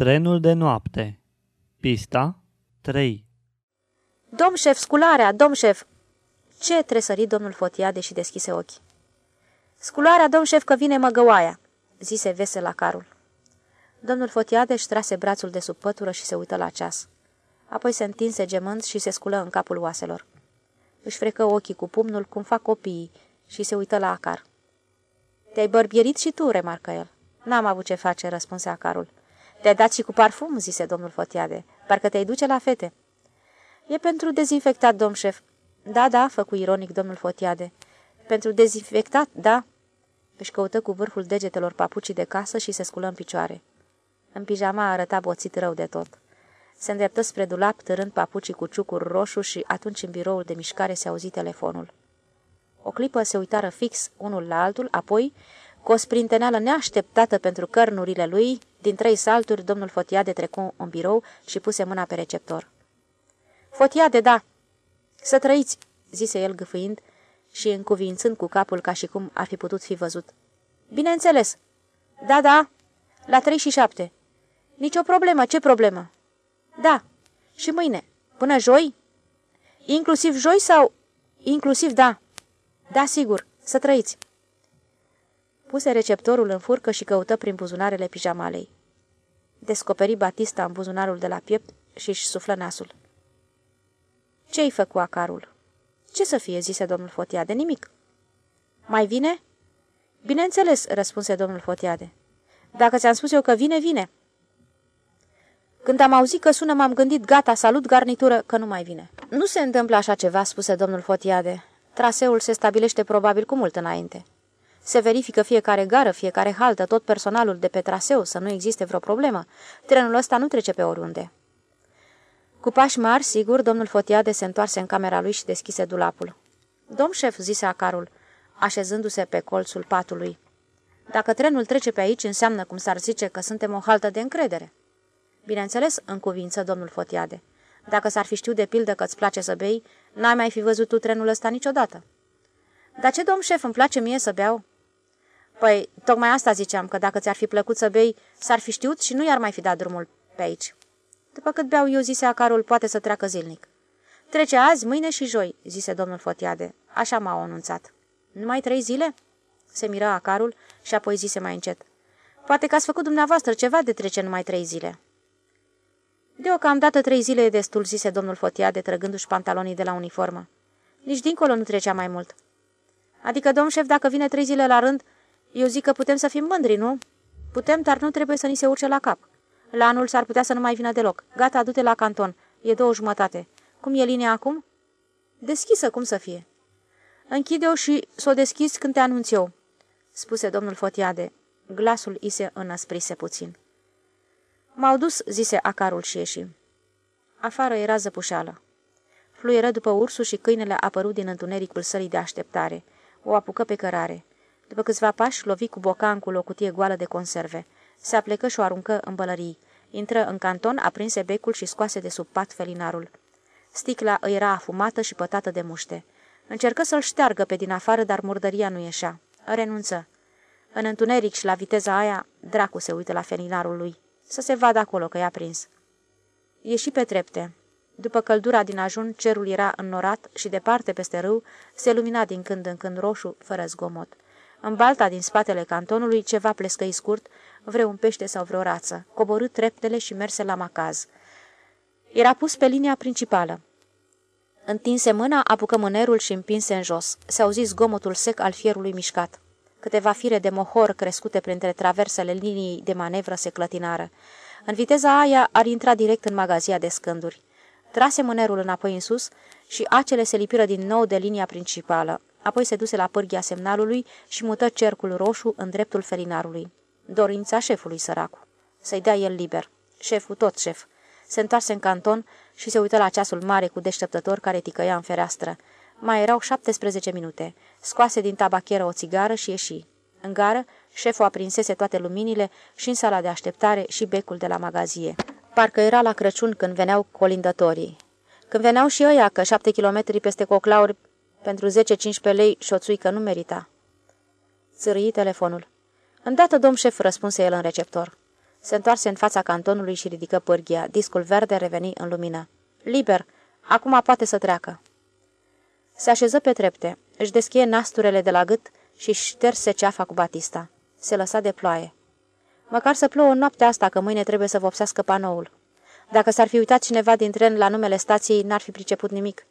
Trenul de noapte Pista 3 Domn șef, scularea, domn șef! Ce tresări domnul Fotiade și deschise ochii. Scularea, domn șef, că vine măgăoaia, zise vesel la carul. Domnul Fotiade își trase brațul de sub pătură și se uită la ceas. Apoi se întinse gemând și se sculă în capul oaselor. Își frecă ochii cu pumnul, cum fac copiii, și se uită la acar. Te-ai bărbierit și tu, remarcă el. N-am avut ce face, răspunse acarul. Te-ai dat și cu parfum, zise domnul Fotiade. Parcă te-ai duce la fete. E pentru dezinfectat, domn șef. Da, da, făcu ironic domnul Fotiade. Pentru dezinfectat, da. Își căută cu vârful degetelor papucii de casă și se sculă în picioare. În pijama arăta boțit rău de tot. Se îndreptă spre dulap, târând papucii cu ciucuri roșu și atunci în biroul de mișcare se auzi telefonul. O clipă se uitară fix unul la altul, apoi, cu o sprinteneală neașteptată pentru cărnurile lui, din trei salturi, domnul Fotiade trecu în birou și puse mâna pe receptor. Fotiade, da! Să trăiți!" zise el gâfâind și încuvințând cu capul ca și cum ar fi putut fi văzut. Bineînțeles! Da, da! La trei și șapte!" Nicio problemă, ce problemă?" Da. Și mâine? Până joi? Inclusiv joi sau... Inclusiv da. Da, sigur. Să trăiți. Puse receptorul în furcă și căută prin buzunarele pijamalei. Descoperi Batista în buzunarul de la piept și își suflă nasul. Ce-i făcu acarul? Ce să fie, zise domnul Fotiade, nimic. Mai vine? Bineînțeles, răspunse domnul Fotiade. Dacă ți-am spus eu că vine, vine. Când am auzit că sună, m-am gândit, gata, salut garnitură, că nu mai vine. Nu se întâmplă așa ceva, spuse domnul Fotiade. Traseul se stabilește probabil cu mult înainte. Se verifică fiecare gară, fiecare haltă, tot personalul de pe traseu, să nu existe vreo problemă. Trenul ăsta nu trece pe oriunde. Cu pași mari, sigur, domnul Fotiade se întoarse în camera lui și deschise dulapul. Domn șef, zise acarul, așezându-se pe colțul patului. Dacă trenul trece pe aici, înseamnă, cum s-ar zice, că suntem o haltă de încredere. Bineînțeles, în cuvință, domnul Fotiade. Dacă s-ar fi știut de pildă că îți place să bei, n-ai mai fi văzut tu trenul ăsta niciodată. Dar ce, domn șef, îmi place mie să beau? Păi, tocmai asta ziceam, că dacă ți-ar fi plăcut să bei, s-ar fi știut și nu i-ar mai fi dat drumul pe aici. După cât beau eu, zise acarul, poate să treacă zilnic. Trece azi, mâine și joi, zise domnul Fotiade. Așa m-au anunțat. Numai trei zile? Se miră acarul și apoi zise mai încet. Poate că ați făcut dumneavoastră ceva de trece numai trei zile. Deocamdată trei zile e destul, zise domnul Fotiade, trăgându-și pantalonii de la uniformă. Nici dincolo nu trecea mai mult. Adică, domn șef, dacă vine trei zile la rând, eu zic că putem să fim mândri, nu? Putem, dar nu trebuie să ni se urce la cap. La anul s-ar putea să nu mai vină deloc. Gata, du-te la canton. E două jumătate. Cum e linia acum? Deschisă, cum să fie? Închide-o și s-o deschis când te anunț eu, spuse domnul Fotiade. Glasul i se înăsprise puțin. M-au dus, zise acarul și ieși. Afară era zăpușeală. Fluieră după ursul și câinele apărut din întunericul sării de așteptare. O apucă pe cărare. După câțiva pași, lovi cu bocancul o cutie goală de conserve. Se aplecă și o aruncă în bălării. Intră în canton, aprinse becul și scoase de sub pat felinarul. Sticla îi era afumată și pătată de muște. Încercă să-l șteargă pe din afară, dar murdăria nu ieșea. Renunță. În întuneric și la viteza aia, dracu se uită la felinarul lui să se vadă acolo că i-a prins. Ieși pe trepte. După căldura din ajun, cerul era înnorat și departe peste râu se lumina din când în când roșu, fără zgomot. În balta din spatele cantonului ceva plescăi scurt, vreun pește sau vreo rață, coborât treptele și merse la macaz. Era pus pe linia principală. Întinse mâna, apucă mânerul și împinse în jos. Se auzi zgomotul sec al fierului mișcat. Câteva fire de mohor crescute printre traversele liniei de manevră se clătinară. În viteza aia ar intra direct în magazia de scânduri. Trase mânerul înapoi în sus și acele se lipiră din nou de linia principală. Apoi se duse la pârghia semnalului și mută cercul roșu în dreptul felinarului. Dorința șefului săracu. Să-i dea el liber. Șeful, tot șef. Se întoarse în canton și se uită la ceasul mare cu deșteptător care ticăia în fereastră. Mai erau 17 minute. Scoase din tabacheră o țigară și ieși. În gară, șeful aprinsese toate luminile și în sala de așteptare și becul de la magazie. Parcă era la Crăciun când veneau colindătorii. Când veneau și ăia, că șapte kilometri peste coclauri pentru 10-15 lei șoțuică nu merita. Țârâi telefonul. Îndată, domn șef, răspunse el în receptor. Se întoarse în fața cantonului și ridică pârghia. Discul verde reveni în lumină. Liber! Acum poate să treacă. Se așeză pe trepte, își deschie nasturele de la gât și șterse ceafa cu batista. Se lăsa de ploaie. Măcar să plouă în noaptea asta, că mâine trebuie să vopsească panoul. Dacă s-ar fi uitat cineva din tren la numele stației, n-ar fi priceput nimic.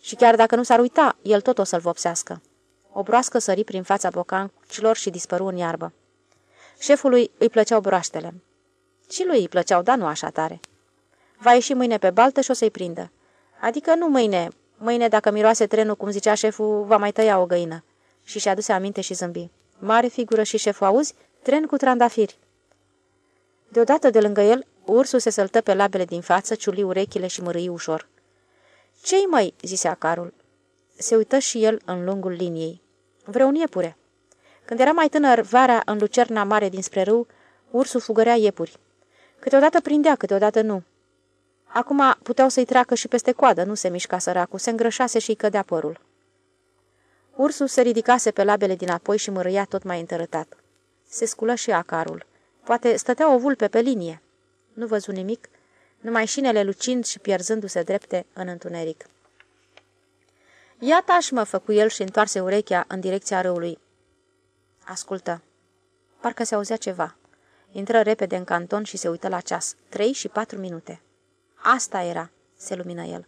Și chiar dacă nu s-ar uita, el tot o să-l vopsească. O broască sări prin fața bocancilor și dispăru în iarbă. Șefului îi plăceau broaștele. Și lui îi plăceau, dar nu așa tare. Va ieși mâine pe baltă și o să-i prindă. Adică nu mâine. Mâine, dacă miroase trenul, cum zicea șeful, va mai tăia o găină. Și și-a aduse aminte și zâmbi. Mare figură și șeful, auzi? Tren cu trandafiri. Deodată de lângă el, ursul se săltă pe labele din față, ciuli urechile și mărâi ușor. Ce-i, măi?" zise acarul. Se uită și el în lungul liniei. Vreun iepure. Când era mai tânăr, vara, în lucerna mare dinspre râu, ursul fugărea iepuri. Câteodată prindea, câteodată nu. Acum puteau să-i treacă și peste coadă, nu se mișca săracul, se îngrășase și-i cădea părul. Ursul se ridicase pe labele din apoi și mărâia tot mai întărătat. Se sculă și acarul. Poate stătea o vulpe pe linie. Nu văzu nimic, numai șinele lucind și pierzându-se drepte în întuneric. Iată aș mă făcu el și întoarse urechea în direcția râului. Ascultă. Parcă se auzea ceva. Intră repede în canton și se uită la ceas. Trei și patru minute. Asta era, se lumină el.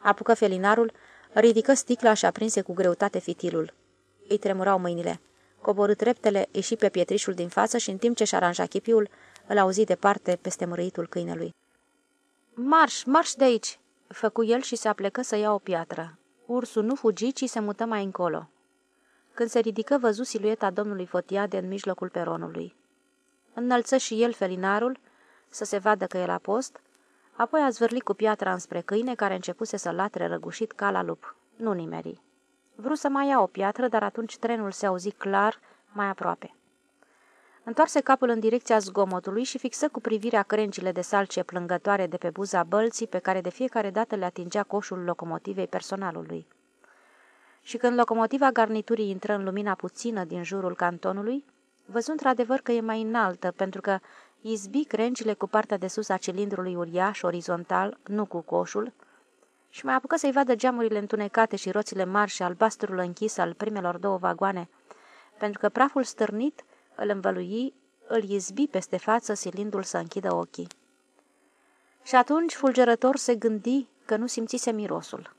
Apucă felinarul, ridică sticla și aprinse cu greutate fitilul. Îi tremurau mâinile. Coborât treptele, ieși pe pietrișul din față și în timp ce-și aranja chipiul, îl auzi departe peste mărâitul câinelui. Marș, marș de aici!" făcu el și se aplecă să ia o piatră. Ursul nu fugi, ci se mută mai încolo. Când se ridică, văzu silueta domnului Fotiade în mijlocul peronului. Înălță și el felinarul, să se vadă că e la post, apoi a zvârlit cu piatra înspre câine, care începuse să latre răgușit ca la lup. Nu nimeri. Vreau să mai ia o piatră, dar atunci trenul se auzi clar, mai aproape. Întoarse capul în direcția zgomotului și fixă cu privirea crengile de salce plângătoare de pe buza bălții pe care de fiecare dată le atingea coșul locomotivei personalului. Și când locomotiva garniturii intră în lumina puțină din jurul cantonului, văzu într-adevăr că e mai înaltă, pentru că izbi crengile cu partea de sus a cilindrului uriaș, orizontal, nu cu coșul, și mai apucă să-i vadă geamurile întunecate și roțile mari și albastrul închis al primelor două vagoane, pentru că praful stârnit îl învălui, îl izbi peste față, silindu-l să închidă ochii. Și atunci fulgerător se gândi că nu simțise mirosul.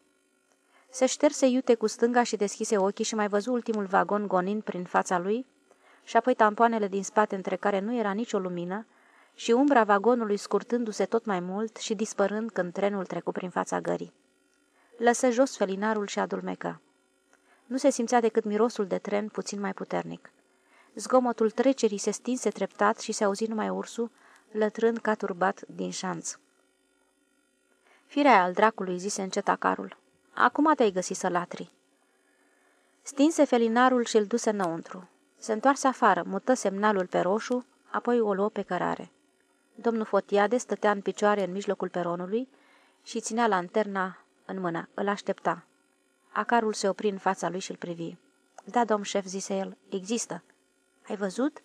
Se șterse iute cu stânga și deschise ochii și mai văzu ultimul vagon gonind prin fața lui, și apoi tampoanele din spate între care nu era nicio lumină, și umbra vagonului scurtându-se tot mai mult și dispărând când trenul trecu prin fața gării. Lăsă jos felinarul și adulmecă. Nu se simțea decât mirosul de tren puțin mai puternic. Zgomotul trecerii se stinse treptat și se auzi numai ursul, lătrând ca turbat din șanț. Firea al dracului, zise încet acarul. Acum te-ai găsit să latri. Stinse felinarul și îl duse înăuntru. Se întoarse afară, mută semnalul pe roșu, apoi o luă pe cărare. Domnul Fotiade stătea în picioare în mijlocul peronului și ținea lanterna în mână. Îl aștepta. Acarul se opri în fața lui și îl privi. Da, domn șef, zise el, există. Ai văzut?"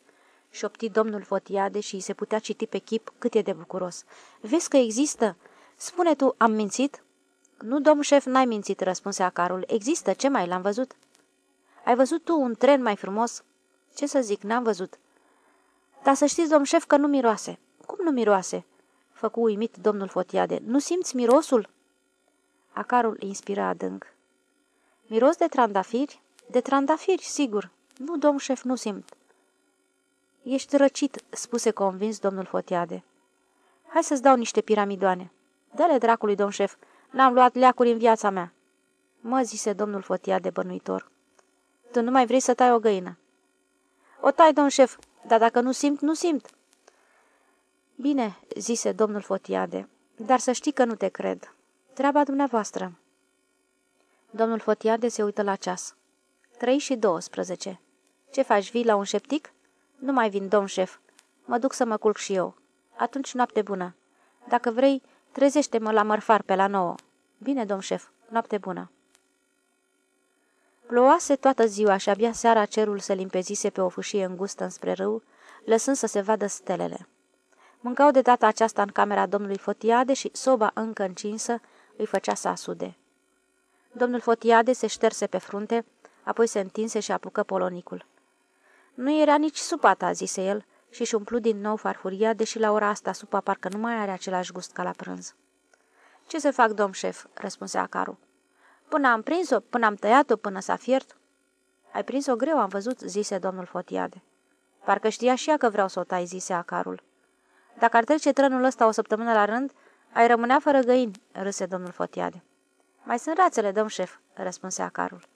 șopti domnul Fotiade și se putea citi pe chip cât e de bucuros. Vezi că există? Spune tu, am mințit?" Nu, domn șef, n-ai mințit," răspunse acarul. Există, ce mai, l-am văzut." Ai văzut tu un tren mai frumos?" Ce să zic, n-am văzut." Dar să știți, domn șef, că nu miroase." Cum nu miroase?" făcu uimit domnul Fotiade. Nu simți mirosul?" Acarul inspira adânc. Miros de trandafiri? De trandafiri, sigur. Nu, domn șef, nu simt. Ești răcit," spuse convins domnul Fotiade. Hai să-ți dau niște piramidoane." Dă-le dracului, domn șef, n-am luat leacuri în viața mea." Mă, zise domnul Fotiade bănuitor. Tu nu mai vrei să tai o găină." O tai, domn șef, dar dacă nu simt, nu simt." Bine," zise domnul Fotiade, dar să știi că nu te cred. Treaba dumneavoastră." Domnul Fotiade se uită la ceas. Trei și douăsprezece. Ce faci, vii la un șeptic?" Nu mai vin, domn șef. Mă duc să mă culc și eu. Atunci noapte bună. Dacă vrei, trezește-mă la mărfar pe la nouă. Bine, domn șef, noapte bună. Ploase toată ziua și abia seara cerul se limpezise pe o fâșie îngustă înspre râu, lăsând să se vadă stelele. Mâncau de data aceasta în camera domnului Fotiade și soba încă încinsă îi făcea să asude. Domnul Fotiade se șterse pe frunte, apoi se întinse și apucă polonicul. Nu era nici supata, zise el, și-și umplu din nou farfuria, deși la ora asta supa parcă nu mai are același gust ca la prânz. Ce să fac, domn șef?" răspunse Acaru. Până am prins-o, până am tăiat-o, până s-a fiert." Ai prins-o greu, am văzut," zise domnul Fotiade. Parcă știa și ea că vreau să o tai, zise Acarul. Dacă ar trece trănul ăsta o săptămână la rând, ai rămânea fără găini, râse domnul Fotiade. Mai sunt rațele, domn șef, răspunse Acarul.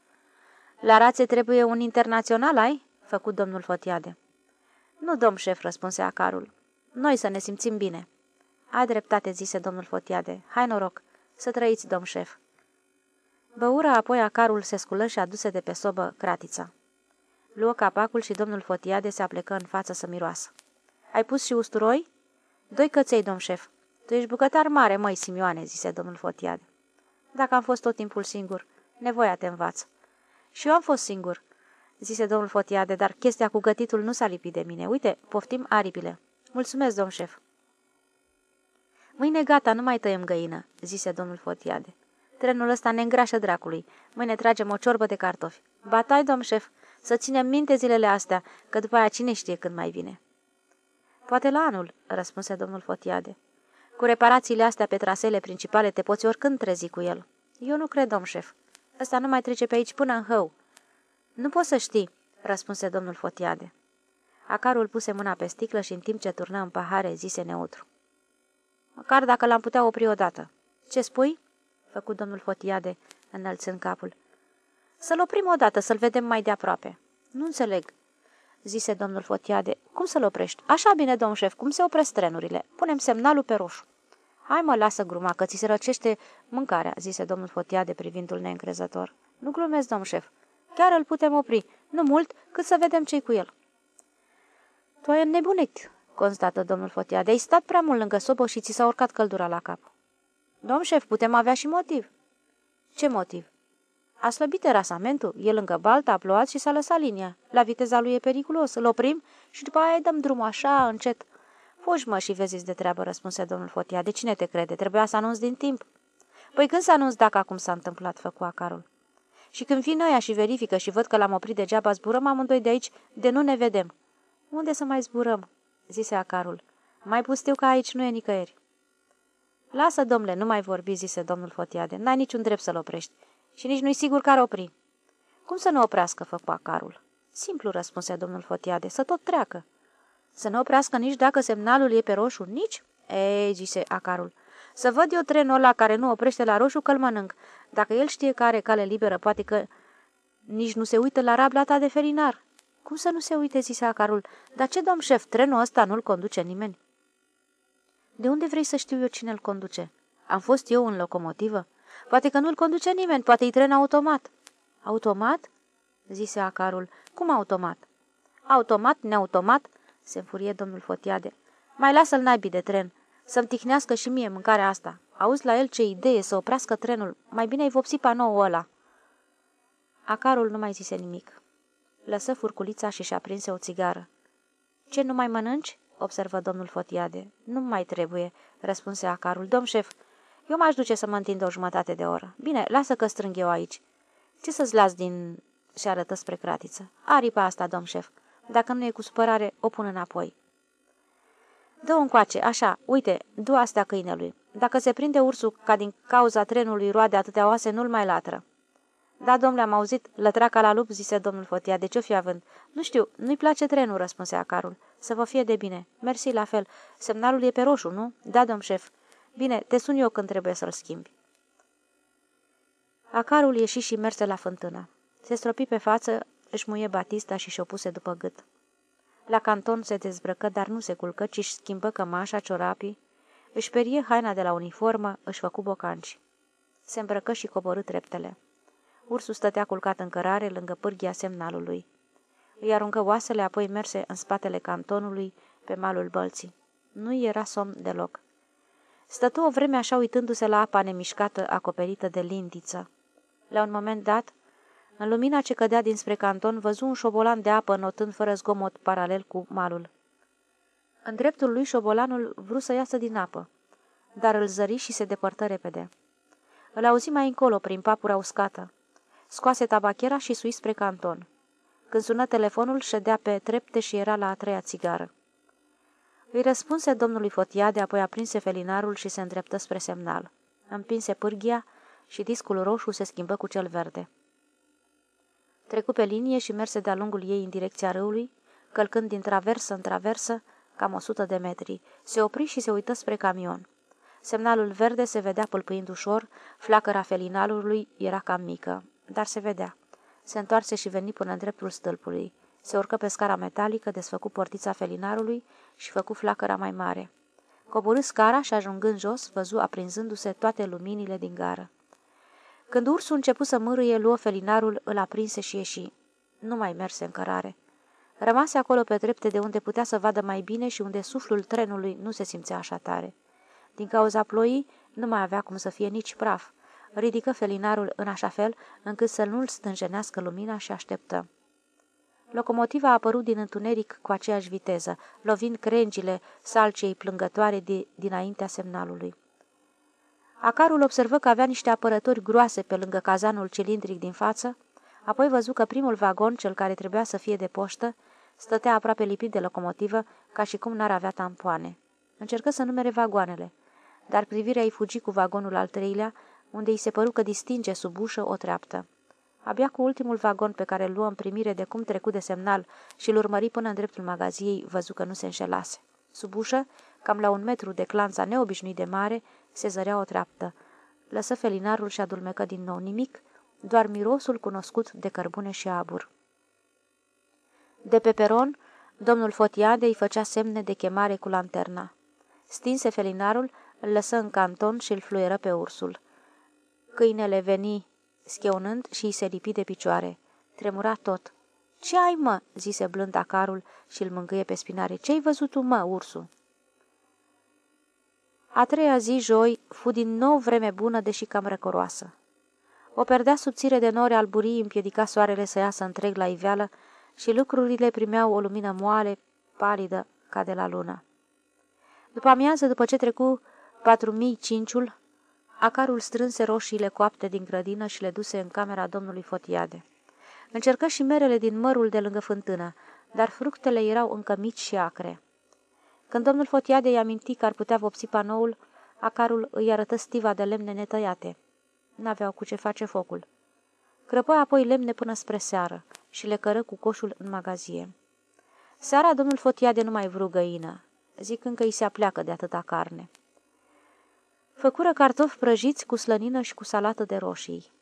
La rațe trebuie un internațional, ai? Făcut domnul Fotiade. Nu, domn șef, răspunse Acarul. Noi să ne simțim bine. Ai dreptate, zise domnul Fotiade. Hai noroc, să trăiți, domn șef. Băură apoi Acarul se sculă și aduse de pe sobă cratița. Luă capacul și domnul Fotiade se aplecă în față să miroasă. Ai pus și usturoi?" Doi căței, domn șef." Tu ești bucătar mare, măi, Simioane," zise domnul Fotiade. Dacă am fost tot timpul singur, nevoia te învață." Și eu am fost singur," zise domnul Fotiade, dar chestia cu gătitul nu s-a lipit de mine. Uite, poftim aripile." Mulțumesc, domn șef." Mâine gata, nu mai tăiem găină," zise domnul Fotiade. Trenul ăsta ne îngrașă dracului. Mâine tragem o ciorbă de cartofi. Batai, domn șef, să ținem minte zilele astea, că după aia cine știe când mai vine." Poate la anul," răspunse domnul Fotiade. Cu reparațiile astea pe trasele principale te poți oricând trezi cu el." Eu nu cred, domn șef. Ăsta nu mai trece pe aici până în hău." Nu poți să știi," răspunse domnul Fotiade. Acarul puse mâna pe sticlă și în timp ce turnă în pahare zise neutru. Măcar dacă l-am putea opri odată. Ce spui?" făcut domnul Fotiade, înălțând capul. Să-l oprim odată, să-l vedem mai de aproape." Nu înțeleg," zise domnul Fotiade. Cum să-l oprești? Așa bine, domn șef, cum se opresc trenurile? Punem semnalul pe roșu." Hai mă, lasă gruma, că ți se răcește mâncarea," zise domnul Fotiade privindul neîncrezător. Nu glumesc, domn șef. Chiar îl putem opri, nu mult, cât să vedem ce cu el." Tu ai înnebunit," constată domnul Fotiade. Ai stat prea mult lângă sobă și ți s-a urcat căldura la cap." Domn șef, putem avea și motiv." Ce motiv?" A slăbit terasamentul, e lângă balta, a plouat și s-a lăsat linia. La viteza lui e periculos, îl oprim și după aia îi dăm drumul așa, încet. Fugi, mă, și vezi de treabă, răspunse domnul Fotia. De cine te crede? Trebuia să anunț din timp. Păi când să anunț dacă acum s-a întâmplat, făcu acarul. Și când vin ăia și verifică și văd că l-am oprit degeaba, zburăm amândoi de aici, de nu ne vedem. Unde să mai zburăm? zise acarul. Mai pustiu ca aici nu e nicăieri. Lasă, domnule, nu mai vorbi, zise domnul Fotiade. N-ai niciun drept să-l oprești. Și nici nu-i sigur că ar opri. Cum să nu oprească, făcu acarul? Simplu, răspunse domnul Fotiade, să tot treacă. Să nu oprească nici dacă semnalul e pe roșu, nici? Ei, zise acarul, să văd eu trenul ăla care nu oprește la roșu că-l mănânc. Dacă el știe că are cale liberă, poate că nici nu se uită la rabla ta de ferinar. Cum să nu se uite, zise acarul, dar ce, domn șef, trenul ăsta nu-l conduce nimeni? De unde vrei să știu eu cine îl conduce? Am fost eu în locomotivă? Poate că nu-l conduce nimeni, poate-i tren automat." Automat?" zise acarul. Cum automat?" Automat, neautomat?" se înfurie domnul Fotiade. Mai lasă-l naibii de tren, să-mi tihnească și mie mâncarea asta. Auzi la el ce idee să oprească trenul, mai bine ai vopsi panou ăla." Acarul nu mai zise nimic. Lăsă furculița și și-a prinse o țigară. Ce, nu mai mănânci?" observă domnul Fotiade. Nu mai trebuie," răspunse acarul. Domn șef, eu m-aș duce să mă întind o jumătate de oră. Bine, lasă că strâng eu aici. Ce să-ți las din... și arătă spre cratiță. Aripa asta, domn șef. Dacă nu e cu supărare, o pun înapoi. Dă-o încoace, așa, uite, du astea câinelui. Dacă se prinde ursul ca din cauza trenului roade atâtea oase, nu-l mai latră. Da, domnule, am auzit, lătra ca la lup, zise domnul Fotia, de ce-o fi având? Nu știu, nu-i place trenul, răspunse acarul. Să vă fie de bine. Mersi la fel. Semnalul e pe roșu, nu? Da, domn șef. Bine, te sun eu când trebuie să-l schimbi. Acarul ieși și merse la fântână. Se stropi pe față, își muie Batista și și-o puse după gât. La canton se dezbrăcă, dar nu se culcă, ci își schimbă cămașa, ciorapii, își perie haina de la uniformă, își făcu bocanci. Se îmbrăcă și coborâ treptele. Ursul stătea culcat în cărare lângă pârghia semnalului. Îi aruncă oasele, apoi merse în spatele cantonului, pe malul bălții. Nu era somn deloc. Stătu o vreme așa uitându-se la apa nemișcată acoperită de lindiță. La un moment dat, în lumina ce cădea dinspre canton, văzu un șobolan de apă notând fără zgomot paralel cu malul. În dreptul lui șobolanul vrut să iasă din apă, dar îl zări și se depărtă repede. Îl auzi mai încolo, prin papura uscată. Scoase tabachera și sui spre canton. Când sună telefonul, ședea pe trepte și era la a treia țigară. Îi răspunse domnului Fotiade, apoi aprinse felinarul și se îndreptă spre semnal. Împinse pârghia și discul roșu se schimbă cu cel verde. Trecu pe linie și merse de-a lungul ei în direcția râului, călcând din traversă în traversă, cam o sută de metri. Se opri și se uită spre camion. Semnalul verde se vedea pâlpâind ușor, flacăra felinalului era cam mică, dar se vedea. Se întoarse și veni până în dreptul stâlpului. Se urcă pe scara metalică, desfăcu portița felinarului și făcu flacăra mai mare. Coborâ scara și ajungând jos, văzu aprinzându-se toate luminile din gară. Când ursul începu să mârâie, luă felinarul, îl aprinse și ieși. Nu mai merse în cărare. Rămase acolo pe trepte de unde putea să vadă mai bine și unde suflul trenului nu se simțea așa tare. Din cauza ploii, nu mai avea cum să fie nici praf. Ridică felinarul în așa fel încât să nu-l stânjenească lumina și așteptă. Locomotiva a apărut din întuneric cu aceeași viteză, lovind crengile salciei plângătoare de, dinaintea semnalului. Acarul observă că avea niște apărători groase pe lângă cazanul cilindric din față, apoi văzu că primul vagon, cel care trebuia să fie de poștă, stătea aproape lipit de locomotivă, ca și cum n-ar avea tampoane. Încercă să numere vagoanele, dar privirea îi fugi cu vagonul al treilea, unde îi se păru că distinge sub ușă o treaptă. Abia cu ultimul vagon pe care îl luă în primire de cum trecut de semnal și îl urmări până în dreptul magaziei, văzu că nu se înșelase. Sub ușă, cam la un metru de clanța neobișnuit de mare, se zărea o treaptă. Lăsă felinarul și adulmecă din nou nimic, doar mirosul cunoscut de cărbune și abur. De pe peron, domnul Fotiade îi făcea semne de chemare cu lanterna. Stinse felinarul, îl lăsă în canton și îl fluieră pe ursul. Câinele veni scheunând și îi se lipi de picioare. Tremura tot. Ce ai, mă?" zise blând acarul și îl mângâie pe spinare. Ce-ai văzut tu, mă, ursul?" A treia zi, joi, fu din nou vreme bună, deși cam răcoroasă. O perdea subțire de nori alburii împiedica soarele să iasă întreg la iveală și lucrurile primeau o lumină moale, palidă, ca de la lună. După amiază, după ce trecu patru mii cinciul, acarul strânse roșiile coapte din grădină și le duse în camera domnului Fotiade. Încercă și merele din mărul de lângă fântână, dar fructele erau încă mici și acre. Când domnul Fotiade i-a mintit că ar putea vopsi panoul, acarul îi arătă stiva de lemne netăiate. N-aveau cu ce face focul. Crăpă apoi lemne până spre seară și le cără cu coșul în magazie. Seara domnul Fotiade nu mai vru găină, zicând că îi se apleacă de atâta carne. Făcură cartofi prăjiți cu slănină și cu salată de roșii.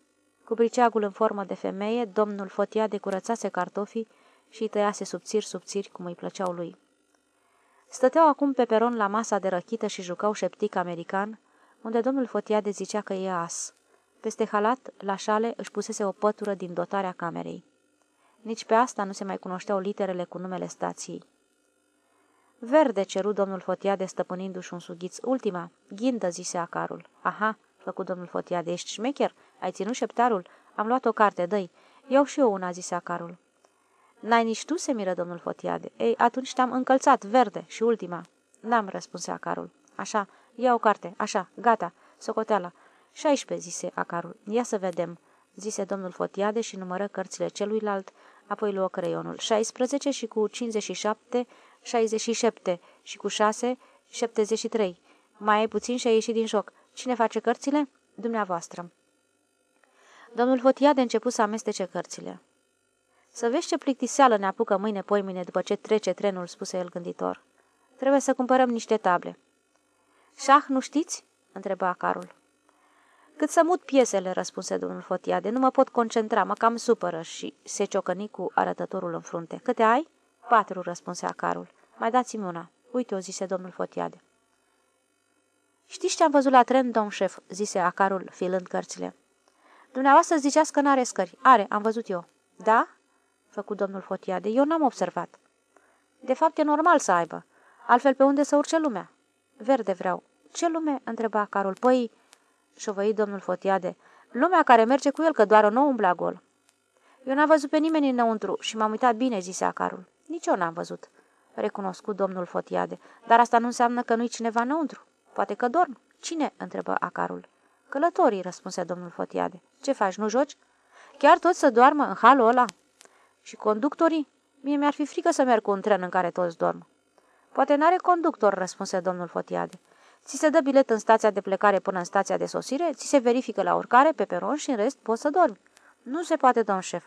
Cu briceagul în formă de femeie, domnul Fotiade curățase cartofii și îi tăiase subțiri-subțiri cum îi plăceau lui. Stăteau acum pe peron la masa de răchită și jucau șeptic american, unde domnul Fotiade zicea că e as. Peste halat, la șale, își pusese o pătură din dotarea camerei. Nici pe asta nu se mai cunoșteau literele cu numele stației. Verde, ceru domnul Fotiade stăpânindu-și un sughiț. Ultima, ghindă, zise acarul. Aha, făcut domnul Fotiade, ești șmecher? Ai ținut șeptarul? Am luat o carte, dă-i. Iau și eu una, zise acarul. N-ai nici tu, se miră domnul Fotiade. Ei, atunci te-am încălțat, verde, și ultima. N-am, răspunse acarul. Așa, ia o carte, așa, gata, socoteala. 16, zise acarul. Ia să vedem, zise domnul Fotiade și numără cărțile celuilalt, apoi luă creionul. 16 și cu 57, 67 și cu 6, 73. Mai ai puțin și ai ieșit din joc. Cine face cărțile? Dumneavoastră. Domnul Fotiade început să amestece cărțile. Să vezi ce plictiseală ne apucă mâine poimine după ce trece trenul, spuse el gânditor. Trebuie să cumpărăm niște table. Șah, nu știți? întreba Carul. Cât să mut piesele, răspunse domnul Fotiade, nu mă pot concentra, mă cam supără și se ciocăni cu arătătorul în frunte. Câte ai? Patru, răspunse Acarul. Mai dați-mi una. Uite, o zise domnul Fotiade. Știți ce am văzut la tren, domn șef?" zise Acarul, filând cărțile. Dumneavoastră ziceați că n-are scări. Are, am văzut eu. Da? Făcut domnul Fotiade. Eu n-am observat. De fapt, e normal să aibă. Altfel, pe unde să urce lumea? Verde vreau. Ce lume? întreba Carol. Păi, șovăi domnul Fotiade, lumea care merge cu el, că doar o nou umbla gol. Eu n-am văzut pe nimeni înăuntru și m-am uitat bine, zise Acarul. Nici eu n-am văzut. recunoscut domnul Fotiade. Dar asta nu înseamnă că nu-i cineva înăuntru. Poate că dorm. Cine? întrebă Acarul. Călătorii, răspunse domnul Fotiade. Ce faci, nu joci? Chiar toți să doarmă în halul ăla? Și conductorii? Mie mi-ar fi frică să merg cu un tren în care toți dorm. Poate n-are conductor, răspunse domnul Fotiade. Ți se dă bilet în stația de plecare până în stația de sosire, ți se verifică la urcare, pe peron și în rest poți să dormi. Nu se poate, domn șef.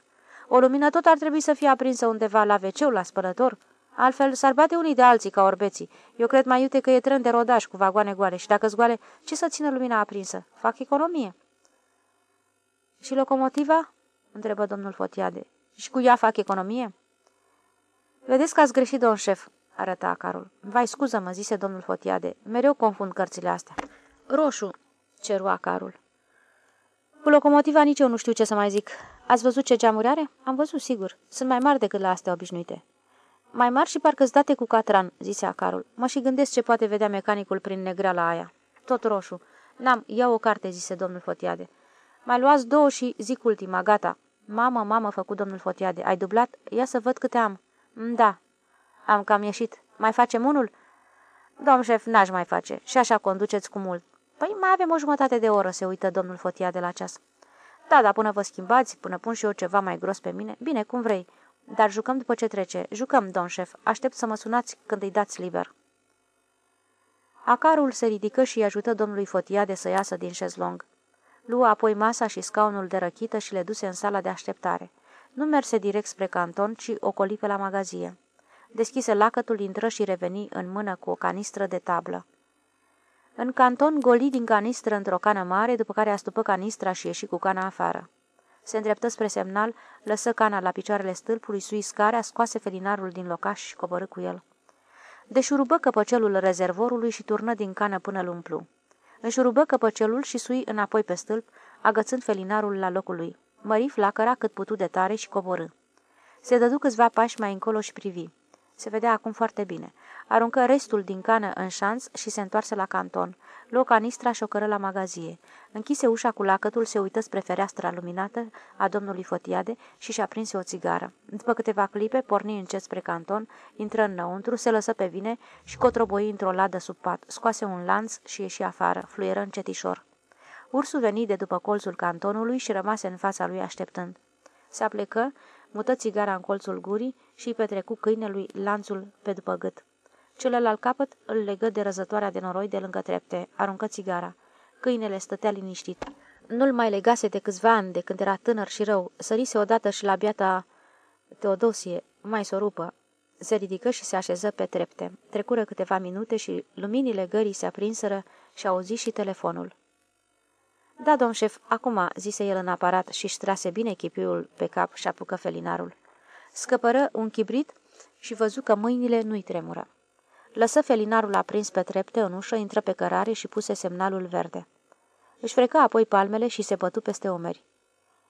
O lumină tot ar trebui să fie aprinsă undeva la wc la spălător. Altfel s-ar bate unii de alții ca orbeții. Eu cred mai iute că e tren de rodaj cu vagoane goale și dacă zgoale, ce să țină lumina aprinsă? Fac economie. Și locomotiva? întrebă domnul Fotiade. Și cu ea fac economie? Vedeți că ați greșit, domn șef, arăta Carol. Vai, scuză-mă, zise domnul Fotiade. Mereu confund cărțile astea. Roșu, cerua Carol. Cu locomotiva nici eu nu știu ce să mai zic. Ați văzut ce geamuri are? Am văzut, sigur. Sunt mai mari decât la astea obișnuite. Mai mari și parcă date cu catran, zise Carol. Mă și gândesc ce poate vedea mecanicul prin negreala aia. Tot roșu. N-am, iau o carte, zise domnul Fotiade. Mai luați două și zic ultima, gata. Mamă, mamă, făcut domnul Fotiade. Ai dublat? Ia să văd câte am. Da. Am cam ieșit. Mai facem unul? Domn șef, n-aș mai face. Și așa conduceți cu mult. Păi mai avem o jumătate de oră, se uită domnul Fotia de la ceas. Da, dar până vă schimbați, până pun și eu ceva mai gros pe mine, bine, cum vrei. Dar jucăm după ce trece. Jucăm, domn șef. Aștept să mă sunați când îi dați liber. Acarul se ridică și îi ajută domnului Fotiade să iasă din șezlong. Luă apoi masa și scaunul de răchită și le duse în sala de așteptare. Nu merse direct spre canton, ci ocoli pe la magazie. Deschise lacătul, intră și reveni în mână cu o canistră de tablă. În canton goli din canistră într-o cană mare, după care astupă canistra și ieși cu cana afară. Se îndreptă spre semnal, lăsă cana la picioarele stâlpului, sui scara, scoase felinarul din locaș și coborâ cu el. Deșurubă căpăcelul rezervorului și turnă din cană până-l umplu. Înșurubă căpăcelul și sui înapoi pe stâlp, agățând felinarul la locul lui. Mări flacăra cât putu de tare și coborâ. Se dădu câțiva pași mai încolo și privi. Se vedea acum foarte bine. Aruncă restul din cană în șanț și se întoarse la canton. Luă canistra și o cără la magazie. Închise ușa cu lacătul, se uită spre fereastra luminată a domnului Fotiade și și-a prins o țigară. După câteva clipe, porni încet spre canton, intră înăuntru, se lăsă pe vine și cotroboi într-o ladă sub pat. Scoase un lanț și ieși afară, fluieră încetișor. Ursul veni de după colțul cantonului și rămase în fața lui așteptând. Se aplecă, mută țigara în colțul gurii și îi petrecu câinelui lanțul pe după gât. Celălalt capăt îl legă de răzătoarea de noroi de lângă trepte, aruncă țigara. Câinele stătea liniștit. Nu-l mai legase de câțiva ani de când era tânăr și rău. Sărise odată și la biata Teodosie, mai s-o rupă. Se ridică și se așeză pe trepte. Trecură câteva minute și luminile gării se aprinseră și auzi și telefonul. Da, domn șef, acum," zise el în aparat și-și trase bine chipiul pe cap și apucă felinarul. Scăpără un chibrit și văzu că mâinile nu-i tremură. Lăsă felinarul aprins pe trepte în ușă, intră pe cărare și puse semnalul verde. Își frecă apoi palmele și se bătu peste omeri.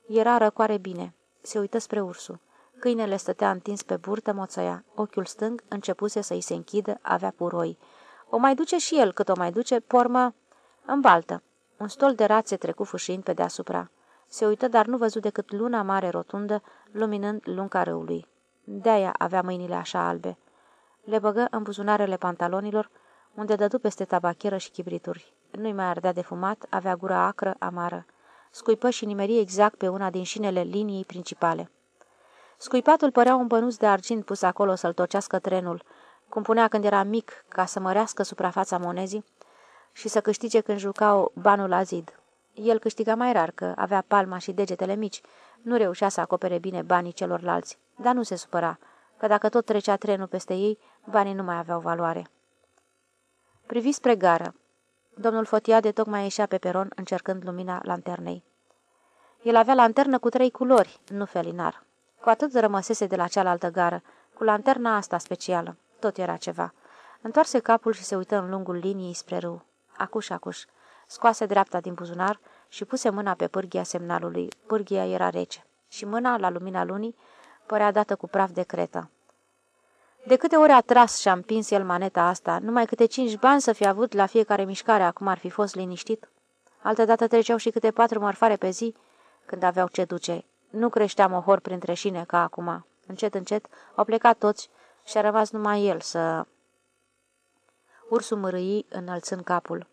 Era răcoare bine. Se uită spre ursul. Câinele stătea întins pe burtă, moțăia. Ochiul stâng începuse să-i se închidă, avea puroi. O mai duce și el, cât o mai duce, pormă în baltă. Un stol de rațe trecu fâșind pe deasupra. Se uită, dar nu văzut decât luna mare rotundă, luminând lunca râului. De-aia avea mâinile așa albe. Le băgă în buzunarele pantalonilor, unde dădu peste tabacheră și chibrituri. Nu-i mai ardea de fumat, avea gura acră, amară. Scuipă și nimeri exact pe una din șinele liniei principale. Scuipatul părea un bănuț de argint pus acolo să-l tocească trenul, cum punea când era mic, ca să mărească suprafața monezii, și să câștige când jucau banul la zid. El câștiga mai rar, că avea palma și degetele mici, nu reușea să acopere bine banii celorlalți, dar nu se supăra, că dacă tot trecea trenul peste ei, banii nu mai aveau valoare. Privi spre gară. Domnul Fotiade tocmai ieșea pe peron încercând lumina lanternei. El avea lanternă cu trei culori, nu felinar. Cu atât rămăsese de la cealaltă gară, cu lanterna asta specială. Tot era ceva. Întoarse capul și se uită în lungul liniei spre râu. Acuș, acuș. Scoase dreapta din buzunar și puse mâna pe pârghia semnalului. Pârghia era rece. Și mâna, la lumina lunii, părea dată cu praf de cretă. De câte ori a tras și a împins el maneta asta, numai câte cinci bani să fi avut la fiecare mișcare, acum ar fi fost liniștit. Altădată treceau și câte patru mărfare pe zi, când aveau ce duce. Nu creștea mohor printre șine ca acum. Încet, încet, au plecat toți și a rămas numai el să... Ursul mărâi înălțând capul.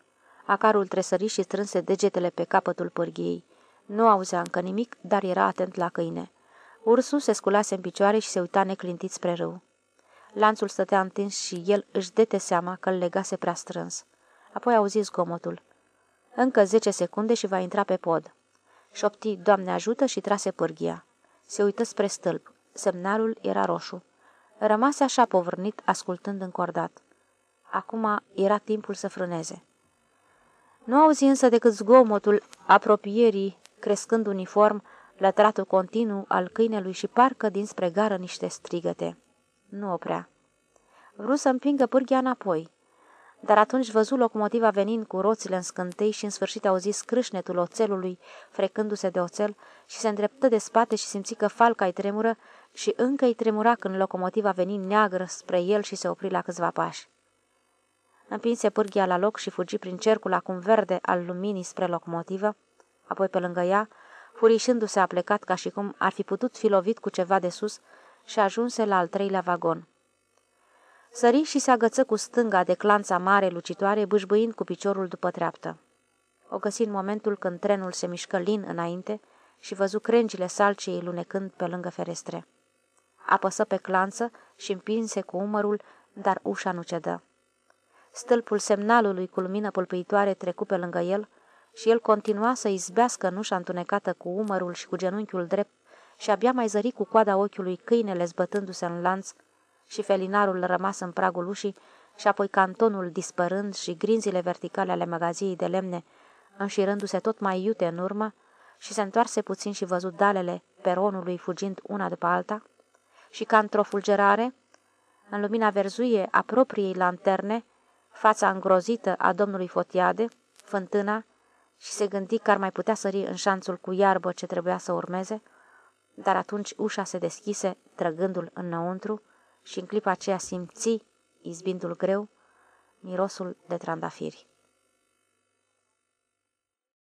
Acarul tresări și strânse degetele pe capătul pârghiei. Nu auzea încă nimic, dar era atent la câine. Ursul se sculase în picioare și se uita neclintit spre râu. Lanțul stătea întins și el își dete seama că îl legase prea strâns. Apoi auzi zgomotul. Încă zece secunde și va intra pe pod. Șopti, Doamne ajută și trase pârghia. Se uită spre stâlp. Semnalul era roșu. Rămase așa povârnit, ascultând încordat. Acum era timpul să frâneze. Nu auzi însă decât zgomotul apropierii, crescând uniform, lătratul continuu al câinelui și parcă dinspre gară niște strigăte. Nu oprea. Vrut să împingă pârghia înapoi, dar atunci văzu locomotiva venind cu roțile în scântei și în sfârșit auzi scrâșnetul oțelului frecându-se de oțel și se îndreptă de spate și simți că falca îi tremură și încă îi tremura când locomotiva veni neagră spre el și se opri la câțiva pași. Împinse pârghia la loc și fugi prin cercul acum verde al luminii spre locomotivă, apoi pe lângă ea, furișându-se a plecat ca și cum ar fi putut fi lovit cu ceva de sus și ajunse la al treilea vagon. Sări și se agăță cu stânga de clanța mare lucitoare, bâșbâind cu piciorul după treaptă. O găsi în momentul când trenul se mișcă lin înainte și văzu crengile salciei lunecând pe lângă ferestre. Apăsă pe clanță și împinse cu umărul, dar ușa nu cedă. Stâlpul semnalului cu lumină pulpăitoare trecu pe lângă el și el continua să izbească în ușa întunecată cu umărul și cu genunchiul drept și abia mai zări cu coada ochiului câinele zbătându-se în lanț și felinarul rămas în pragul ușii și apoi cantonul dispărând și grinzile verticale ale magaziei de lemne înșirându-se tot mai iute în urmă și se întoarse puțin și văzut dalele peronului fugind una după alta și ca într-o fulgerare, în lumina verzuie a propriei lanterne, fața îngrozită a domnului Fotiade, fântâna, și se gândi că ar mai putea sări în șanțul cu iarbă ce trebuia să urmeze, dar atunci ușa se deschise, trăgându-l înăuntru, și în clipa aceea simți, izbindu-l greu, mirosul de trandafiri.